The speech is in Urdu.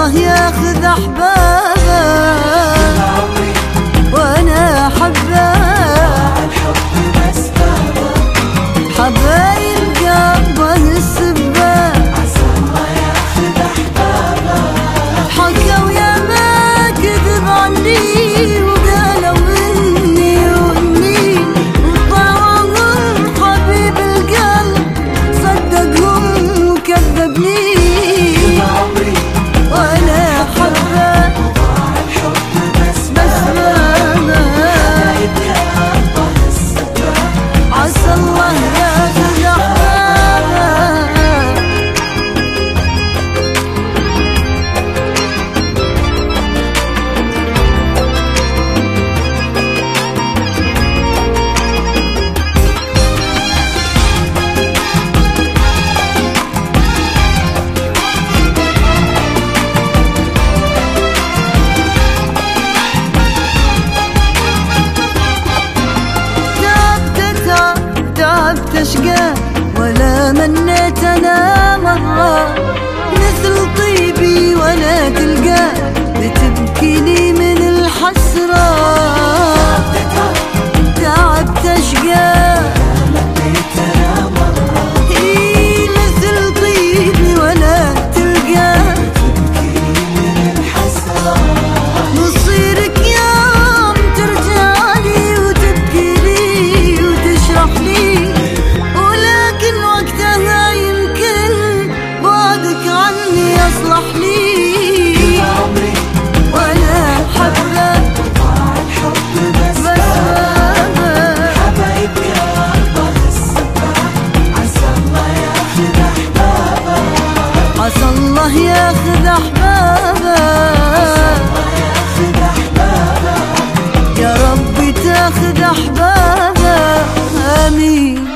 الله ياخذ احبابه وانا حباه ياخذ احبابه يا رب تاخذ احبابه امين